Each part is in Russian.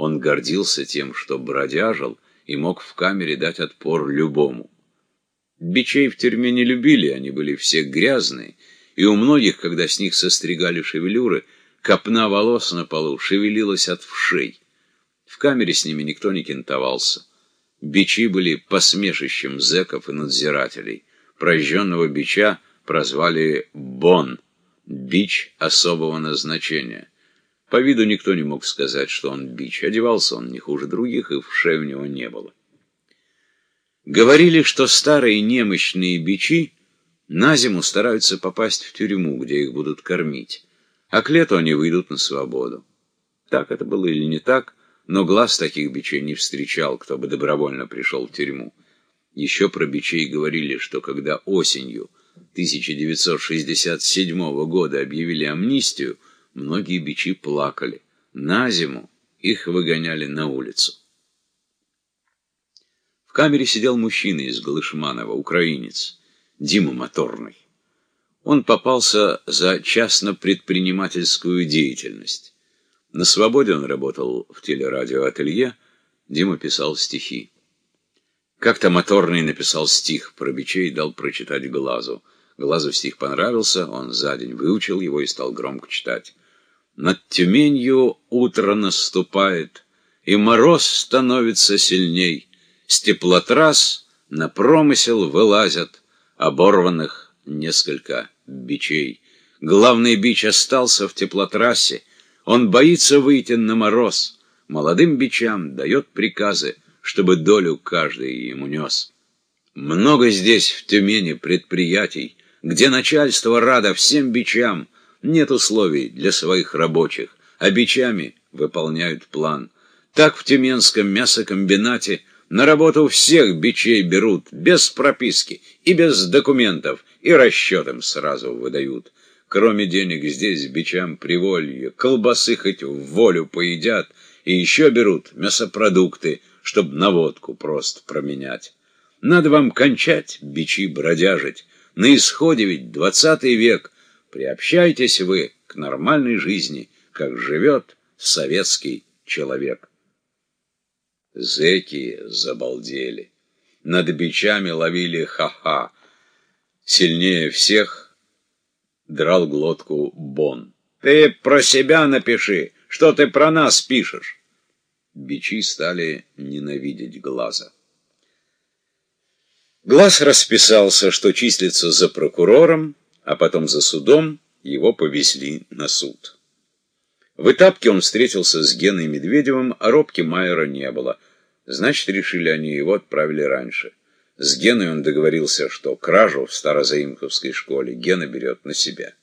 Он гордился тем, что бродяжил и мог в камере дать отпор любому. Бичей в тюрьме не любили, они были все грязные, и у многих, когда с них состригали шевелюры, копна волос на полу шевелилась от вшей. В камере с ними никто не кентовался. Бичи были посмешищем зэков и надзирателей. Прожженного бича прозвали «бон» — бич особого назначения. По виду никто не мог сказать, что он бич. Одевался он не хуже других, и вшей у него не было. Говорили, что старые немощные бичи на зиму стараются попасть в тюрьму, где их будут кормить, а к лету они выйдут на свободу. Так это было или не так, но глаз таких бичей не встречал, кто бы добровольно пришел в тюрьму. Еще про бичей говорили, что когда осенью 1967 года объявили амнистию, многие бичи плакали. На зиму их выгоняли на улицу. В камере сидел мужчина из Галышманова, украинец, Дима Моторный. Он попался за частно-предпринимательскую деятельность. На свободе он работал в телерадиоателье, Дима писал стихи. Как-то Моторный написал стих про бичей и дал прочитать Глазу. Глазу стих понравился, он за день выучил его и стал громко читать. Над Тюменью утро наступает, и мороз становится сильней. С теплотрасс на промысел вылазят оборванных несколько бичей. Главный бич остался в теплотрассе, он боится выйти на мороз. Молодым бичам дает приказы, чтобы долю каждый ему нес. Много здесь, в Тюмени, предприятий, где начальство радо всем бичам, нет условий для своих рабочих, а бичами выполняют план. Так в Тюменском мясокомбинате на работу всех бичей берут, без прописки и без документов, и расчетом сразу выдают. Кроме денег здесь бичам приволье, колбасы хоть в волю поедят, и еще берут мясопродукты, чтоб на водку просто променять. Надо вам кончать, бичи бродяжить, на исходе ведь двадцатый век — Приобщайтесь вы к нормальной жизни, как живет советский человек. Зеки забалдели. Над бичами ловили ха-ха. Сильнее всех драл глотку Бон. «Ты про себя напиши! Что ты про нас пишешь?» Бичи стали ненавидеть глаза. Глаз расписался, что числится за прокурором, а потом за судом его повезли на суд. В этапке он встретился с Геной Медведевым, а Робки Майера не было. Значит, решили они, его отправили раньше. С Геной он договорился, что кражу в Старозаимковской школе Гена берет на себя.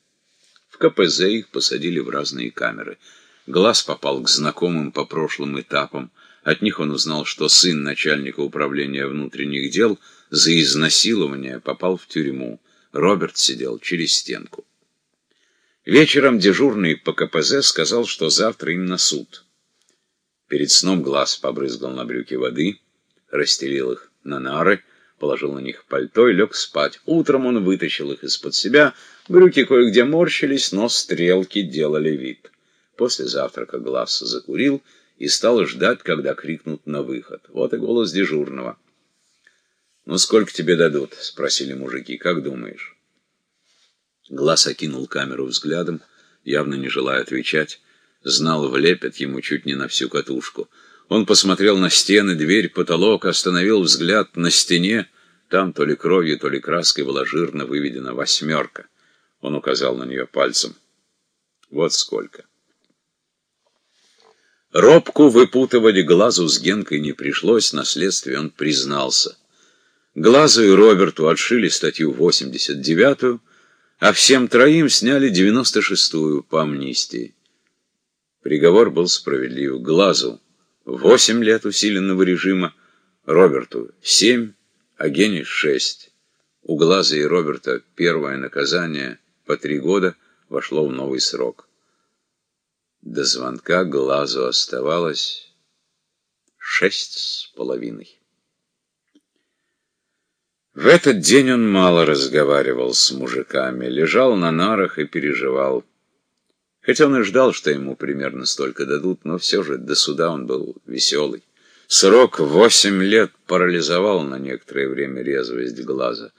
В КПЗ их посадили в разные камеры. Глаз попал к знакомым по прошлым этапам. От них он узнал, что сын начальника управления внутренних дел за изнасилование попал в тюрьму. Роберт сидел через стенку. Вечером дежурный по КПЗ сказал, что завтра им на суд. Перед сном глаз побрызгал на брюки воды, расстелил их на нары, положил на них пальто и лег спать. Утром он вытащил их из-под себя, брюки кое-где морщились, но стрелки делали вид. После завтрака глаз закурил и стал ждать, когда крикнут на выход. Вот и голос дежурного. «Ну, сколько тебе дадут?» — спросили мужики. «Как думаешь?» Глаз окинул камеру взглядом, явно не желая отвечать. Знал, влепят ему чуть не на всю катушку. Он посмотрел на стены, дверь, потолок, остановил взгляд на стене. Там то ли кровью, то ли краской была жирно выведена восьмерка. Он указал на нее пальцем. Вот сколько. Робку выпутывать глазу с Генкой не пришлось, на следствии он признался — Глазу и Роберту отшили статью 89-ю, а всем троим сняли 96-ю по амнистии. Приговор был справедлив. Глазу 8 лет усиленного режима, Роберту 7, а Гене 6. У Глаза и Роберта первое наказание по три года вошло в новый срок. До звонка Глазу оставалось шесть с половиной. В этот день он мало разговаривал с мужиками, лежал на нарах и переживал. Хоть он и ждал, что ему примерно столько дадут, но все же до суда он был веселый. Срок восемь лет парализовал на некоторое время резвость глаза.